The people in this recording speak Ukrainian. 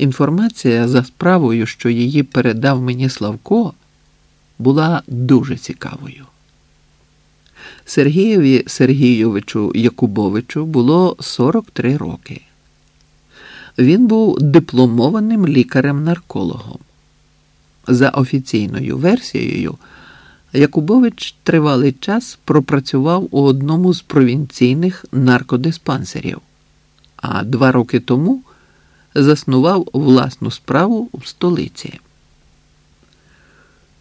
Інформація за справою, що її передав мені Славко, була дуже цікавою. Сергієві Сергійовичу Якубовичу було 43 роки. Він був дипломованим лікарем-наркологом. За офіційною версією, Якубович тривалий час пропрацював у одному з провінційних наркодиспансерів, а два роки тому заснував власну справу в столиці.